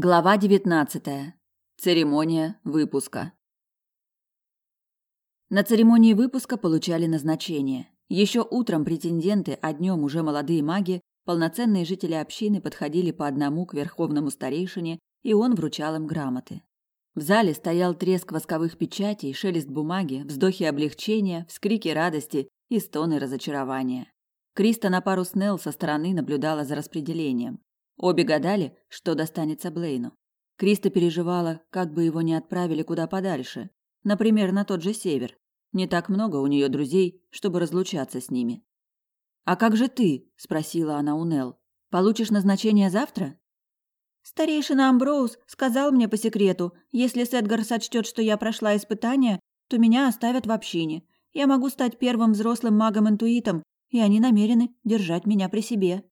Глава девятнадцатая. Церемония выпуска. На церемонии выпуска получали назначение. Еще утром претенденты, а днем уже молодые маги, полноценные жители общины подходили по одному к верховному старейшине, и он вручал им грамоты. В зале стоял треск восковых печатей, шелест бумаги, вздохи облегчения, вскрики радости и стоны разочарования. Криста на пару с Нелл со стороны наблюдала за распределением. Обе гадали, что достанется Блейну. Криста переживала, как бы его не отправили куда подальше, например, на тот же север. Не так много у нее друзей, чтобы разлучаться с ними. А как же ты? спросила она у Нел. Получишь назначение завтра? Старейшина Амброуз сказал мне по секрету, если Сетгар сочтет, что я прошла испытание, то меня оставят в общине. Я могу стать первым взрослым магом-интуитом, и они намерены держать меня при себе.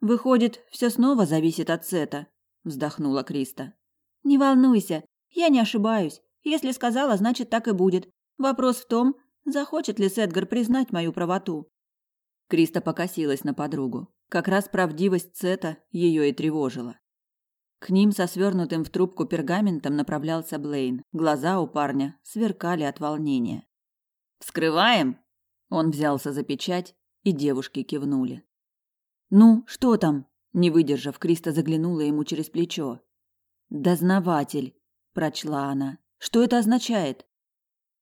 Выходит, все снова зависит от Сета, вздохнула Криста. Не волнуйся, я не ошибаюсь. Если сказала, значит так и будет. Вопрос в том, захочет ли Сетгар признать мою правоту. Криста покосилась на подругу. Как раз правдивость Сета ее и тревожила. К ним со свернутым в трубку пергаментом направлялся Блейн. Глаза у парня сверкали от волнения. «Вскрываем?» Он взялся за печать, и девушки кивнули. Ну, что там? Не выдержав, Криста заглянула ему через плечо. Дознаватель, прочла она. Что это означает?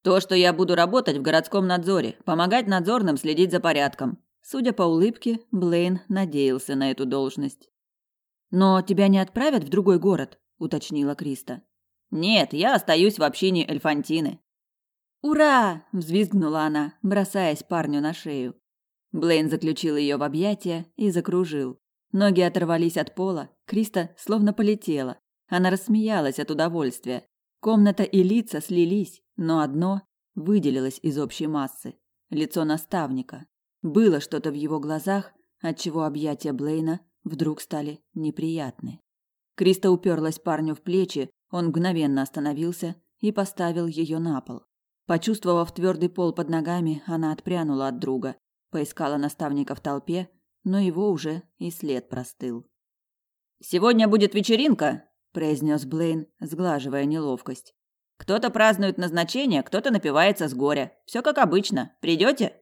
То, что я буду работать в городском надзоре, помогать надзорным следить за порядком. Судя по улыбке, Блейн надеялся на эту должность. Но тебя не отправят в другой город, уточнила Криста. Нет, я остаюсь в общине Эльфантины. Ура! взвизгнула она, бросаясь парню на шею. Блейн заключил ее в объятия и закружил. Ноги оторвались от пола, Криста словно полетела. Она рассмеялась от удовольствия. Комната и лица слились, но одно выделилось из общей массы лицо наставника. Было что-то в его глазах, отчего объятия Блейна вдруг стали неприятны. Криста уперлась парню в плечи, он мгновенно остановился и поставил ее на пол. Почувствовав твердый пол под ногами, она отпрянула от друга Поискала наставника в толпе, но его уже и след простыл. «Сегодня будет вечеринка», – произнес Блейн, сглаживая неловкость. «Кто-то празднует назначение, кто-то напивается с горя. Все как обычно. Придете?»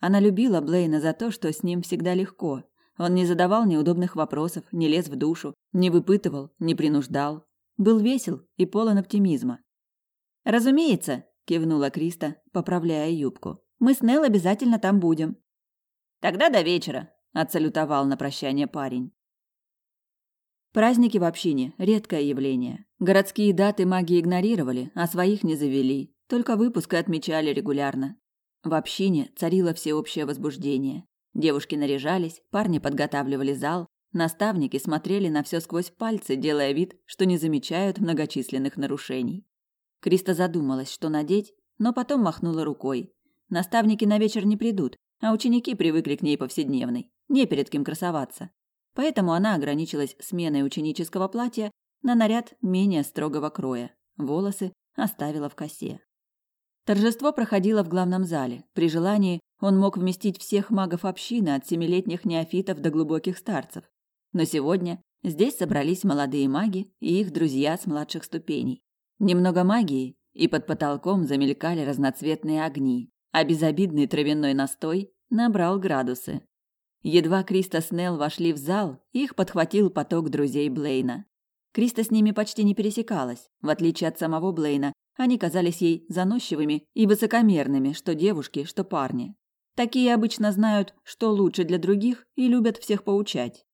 Она любила Блейна за то, что с ним всегда легко. Он не задавал неудобных вопросов, не лез в душу, не выпытывал, не принуждал. Был весел и полон оптимизма. «Разумеется», – кивнула Криста, поправляя юбку. Мы с Нелл обязательно там будем. Тогда до вечера, отсалютовал на прощание парень. Праздники в общине – редкое явление. Городские даты маги игнорировали, а своих не завели. Только выпуски отмечали регулярно. В общине царило всеобщее возбуждение. Девушки наряжались, парни подготавливали зал, наставники смотрели на все сквозь пальцы, делая вид, что не замечают многочисленных нарушений. Криста задумалась, что надеть, но потом махнула рукой. Наставники на вечер не придут, а ученики привыкли к ней повседневной. Не перед кем красоваться. Поэтому она ограничилась сменой ученического платья на наряд менее строгого кроя. Волосы оставила в косе. Торжество проходило в главном зале. При желании он мог вместить всех магов общины от семилетних неофитов до глубоких старцев. Но сегодня здесь собрались молодые маги и их друзья с младших ступеней. Немного магии, и под потолком замелькали разноцветные огни, а безобидный травяной настой набрал градусы. Едва Криста с Нелл вошли в зал, их подхватил поток друзей Блейна. Криста с ними почти не пересекалась. В отличие от самого Блейна, они казались ей заносчивыми и высокомерными, что девушки, что парни. Такие обычно знают, что лучше для других и любят всех поучать.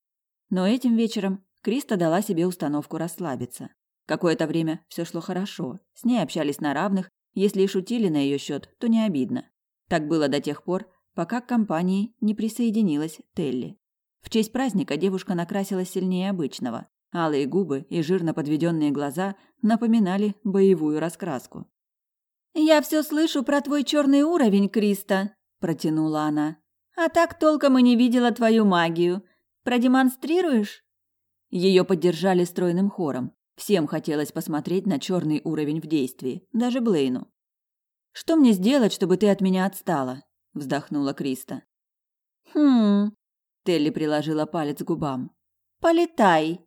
Но этим вечером Криста дала себе установку расслабиться. Какое-то время все шло хорошо. С ней общались на равных, если и шутили на ее счет, то не обидно. Так было до тех пор, пока к компании не присоединилась Телли. В честь праздника девушка накрасилась сильнее обычного. Алые губы и жирно подведенные глаза напоминали боевую раскраску. «Я все слышу про твой черный уровень, Криста», – протянула она. «А так толком и не видела твою магию. Продемонстрируешь?» Ее поддержали стройным хором. Всем хотелось посмотреть на черный уровень в действии, даже Блейну. Что мне сделать, чтобы ты от меня отстала? вздохнула Криста. Хм. Телли приложила палец к губам. Полетай.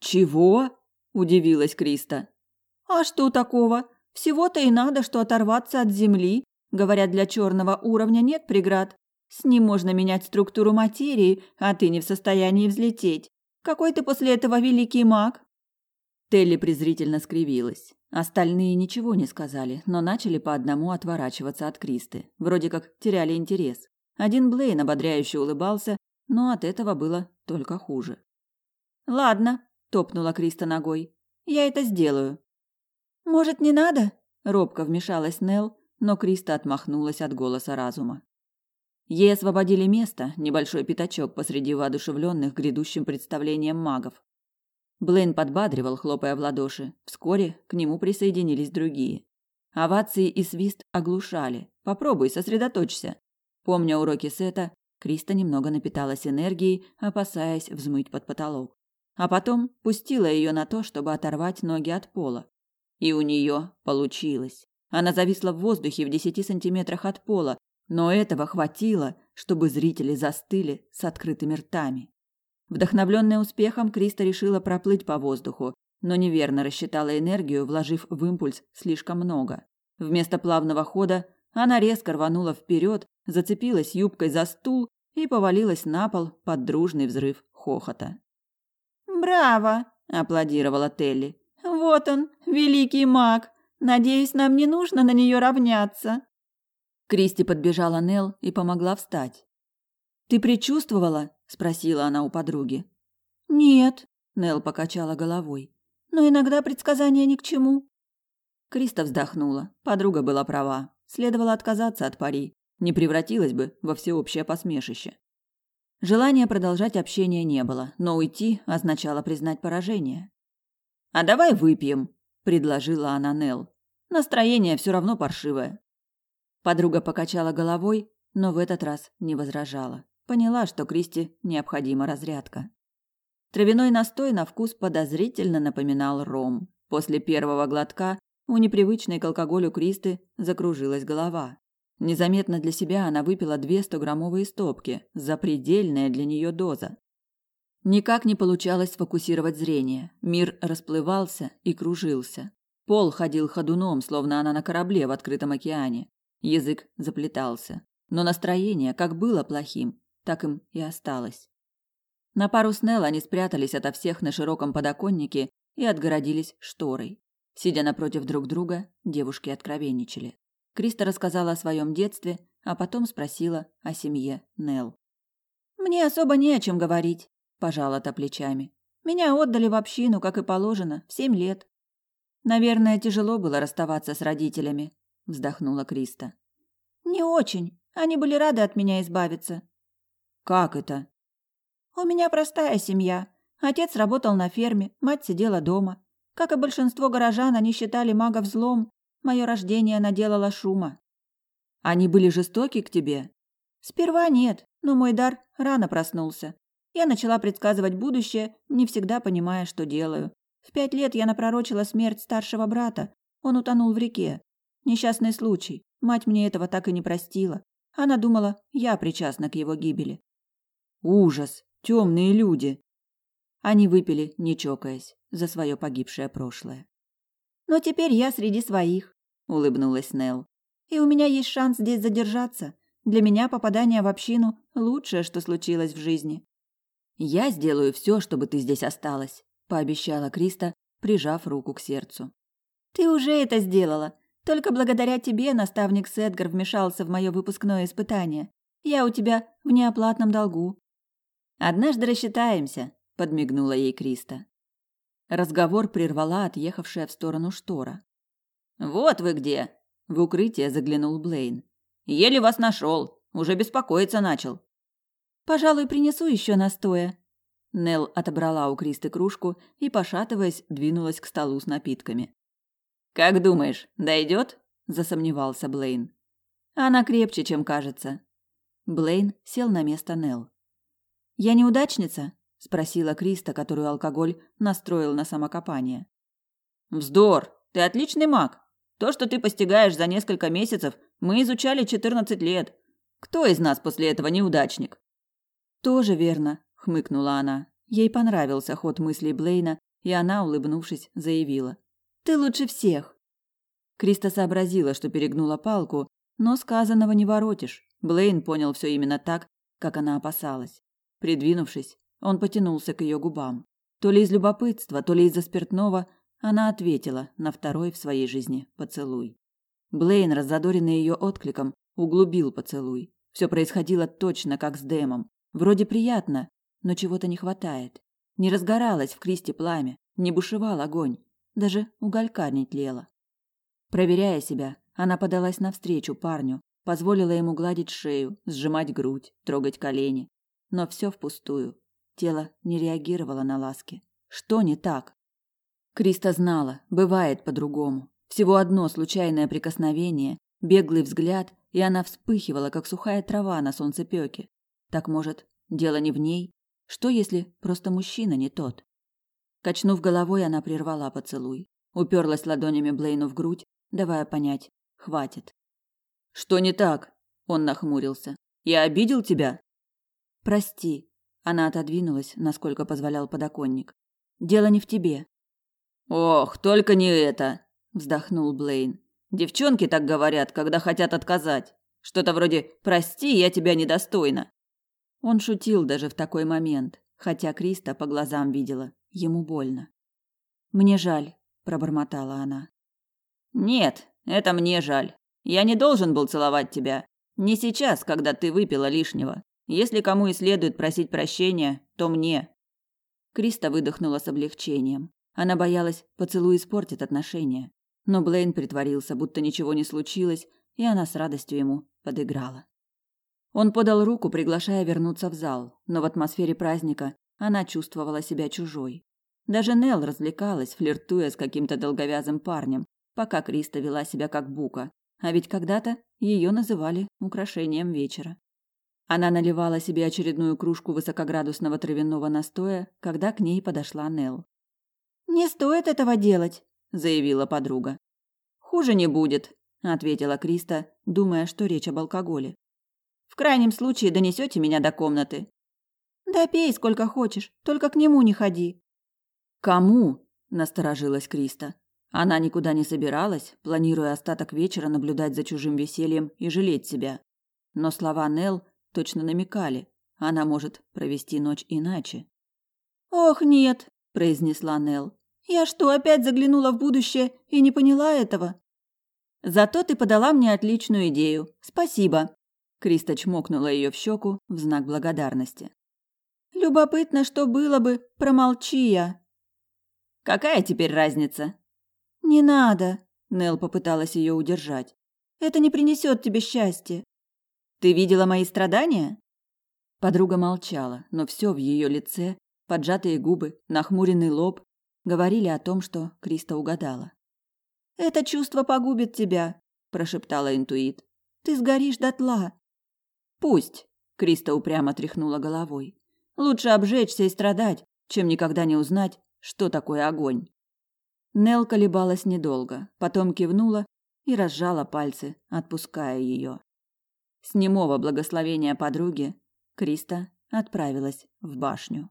Чего? удивилась Криста. А что такого? Всего-то и надо, что оторваться от земли. Говорят, для черного уровня нет преград. С ним можно менять структуру материи, а ты не в состоянии взлететь. Какой ты после этого великий маг? Телли презрительно скривилась. Остальные ничего не сказали, но начали по одному отворачиваться от Кристы. Вроде как теряли интерес. Один Блейн ободряюще улыбался, но от этого было только хуже. «Ладно», – топнула Криста ногой. «Я это сделаю». «Может, не надо?» – робко вмешалась Нел, но Криста отмахнулась от голоса разума. Ей освободили место, небольшой пятачок посреди воодушевленных грядущим представлением магов. Блейн подбадривал, хлопая в ладоши. Вскоре к нему присоединились другие. Овации и свист оглушали. Попробуй, сосредоточься. Помня уроки Сета, Криста немного напиталась энергией, опасаясь взмыть под потолок. А потом пустила ее на то, чтобы оторвать ноги от пола. И у нее получилось. Она зависла в воздухе в десяти сантиметрах от пола, но этого хватило, чтобы зрители застыли с открытыми ртами. Вдохновленная успехом, Криста решила проплыть по воздуху, но неверно рассчитала энергию, вложив в импульс слишком много. Вместо плавного хода она резко рванула вперед, зацепилась юбкой за стул и повалилась на пол под дружный взрыв хохота. «Браво!» – аплодировала Телли. «Вот он, великий маг! Надеюсь, нам не нужно на нее равняться!» Кристи подбежала Нел и помогла встать. «Ты предчувствовала?» – спросила она у подруги. «Нет», – Нел покачала головой. «Но иногда предсказания ни к чему». Криста вздохнула. Подруга была права. Следовало отказаться от пари. Не превратилась бы во всеобщее посмешище. Желания продолжать общение не было, но уйти означало признать поражение. «А давай выпьем», – предложила она Нел. «Настроение все равно паршивое». Подруга покачала головой, но в этот раз не возражала. Поняла, что Кристи необходима разрядка. Травяной настой на вкус подозрительно напоминал ром. После первого глотка у непривычной к алкоголю Кристи закружилась голова. Незаметно для себя она выпила две стограммовые стопки, запредельная для нее доза. Никак не получалось сфокусировать зрение. Мир расплывался и кружился. Пол ходил ходуном, словно она на корабле в открытом океане. Язык заплетался. Но настроение как было плохим, так им и осталось. На пару с Нелл они спрятались ото всех на широком подоконнике и отгородились шторой. Сидя напротив друг друга, девушки откровенничали. Криста рассказала о своем детстве, а потом спросила о семье Нелл. «Мне особо не о чем говорить», – пожала та плечами. «Меня отдали в общину, как и положено, в семь лет». «Наверное, тяжело было расставаться с родителями», – вздохнула Криста. «Не очень. Они были рады от меня избавиться. Как это? У меня простая семья. Отец работал на ферме, мать сидела дома. Как и большинство горожан, они считали магов злом. Мое рождение наделало шума. Они были жестоки к тебе? Сперва нет, но мой дар рано проснулся. Я начала предсказывать будущее, не всегда понимая, что делаю. В пять лет я напророчила смерть старшего брата. Он утонул в реке. Несчастный случай. Мать мне этого так и не простила. Она думала, я причастна к его гибели. Ужас! Темные люди! Они выпили, не чокаясь, за свое погибшее прошлое. Но теперь я среди своих, улыбнулась Нел. И у меня есть шанс здесь задержаться. Для меня попадание в общину лучшее, что случилось в жизни. Я сделаю все, чтобы ты здесь осталась, пообещала Криста, прижав руку к сердцу. Ты уже это сделала. Только благодаря тебе наставник Сэдгар вмешался в мое выпускное испытание. Я у тебя в неоплатном долгу. Однажды рассчитаемся, подмигнула ей Криста. Разговор прервала отъехавшая в сторону штора. Вот вы где, в укрытие заглянул Блейн. Еле вас нашел, уже беспокоиться начал. Пожалуй, принесу еще настоя. Нел отобрала у Кристы кружку и, пошатываясь, двинулась к столу с напитками. Как думаешь, дойдет? засомневался Блейн. Она крепче, чем кажется. Блейн сел на место Нел. Я неудачница? спросила Криста, которую алкоголь настроил на самокопание. Вздор, ты отличный маг. То, что ты постигаешь за несколько месяцев, мы изучали четырнадцать лет. Кто из нас после этого неудачник? Тоже верно, хмыкнула она. Ей понравился ход мыслей Блейна, и она, улыбнувшись, заявила: "Ты лучше всех". Криста сообразила, что перегнула палку, но сказанного не воротишь. Блейн понял все именно так, как она опасалась. Придвинувшись, он потянулся к ее губам. То ли из любопытства, то ли из-за спиртного, она ответила на второй в своей жизни поцелуй. Блейн, раззадоренный ее откликом, углубил поцелуй. Все происходило точно как с Дэмом. Вроде приятно, но чего-то не хватает. Не разгоралось в Кристи пламя, не бушевал огонь, даже уголька не тлело. Проверяя себя, она подалась навстречу парню, позволила ему гладить шею, сжимать грудь, трогать колени. Но все впустую. Тело не реагировало на ласки. Что не так? Криста знала, бывает по-другому. Всего одно случайное прикосновение, беглый взгляд, и она вспыхивала, как сухая трава на солнцепёке. Так, может, дело не в ней? Что, если просто мужчина не тот? Качнув головой, она прервала поцелуй. Уперлась ладонями Блейну в грудь, давая понять, хватит. «Что не так?» – он нахмурился. «Я обидел тебя?» «Прости». Она отодвинулась, насколько позволял подоконник. «Дело не в тебе». «Ох, только не это!» – вздохнул Блейн. Девчонки так говорят, когда хотят отказать. Что-то вроде «прости, я тебя недостойна». Он шутил даже в такой момент, хотя Криста по глазам видела, ему больно. «Мне жаль», – пробормотала она. «Нет, это мне жаль. Я не должен был целовать тебя. Не сейчас, когда ты выпила лишнего. Если кому и следует просить прощения, то мне». Криста выдохнула с облегчением. Она боялась, поцелуй испортит отношения. Но Блейн притворился, будто ничего не случилось, и она с радостью ему подыграла. Он подал руку, приглашая вернуться в зал, но в атмосфере праздника она чувствовала себя чужой. Даже Нел развлекалась, флиртуя с каким-то долговязым парнем, пока Криста вела себя как бука, а ведь когда-то ее называли украшением вечера. Она наливала себе очередную кружку высокоградусного травяного настоя, когда к ней подошла Нел. «Не стоит этого делать», заявила подруга. Хуже не будет, ответила Криста, думая, что речь об алкоголе. В крайнем случае донесете меня до комнаты. Да пей сколько хочешь, только к нему не ходи. Кому? насторожилась Криста. Она никуда не собиралась, планируя остаток вечера наблюдать за чужим весельем и жалеть себя. Но слова Нел точно намекали, она может провести ночь иначе. Ох, нет, произнесла Нел. Я что, опять заглянула в будущее и не поняла этого? Зато ты подала мне отличную идею. Спасибо. Криста чмокнула ее в щеку в знак благодарности. Любопытно, что было бы, промолчи я. Какая теперь разница? Не надо. Нел попыталась ее удержать. Это не принесет тебе счастья. Ты видела мои страдания? Подруга молчала, но все в ее лице, поджатые губы, нахмуренный лоб говорили о том, что Криста угадала. Это чувство погубит тебя, прошептала интуит. Ты сгоришь дотла. Пусть, Криста упрямо тряхнула головой. Лучше обжечься и страдать, чем никогда не узнать, что такое огонь. Нел колебалась недолго, потом кивнула и разжала пальцы, отпуская ее. С немого благословения подруги Криста отправилась в башню.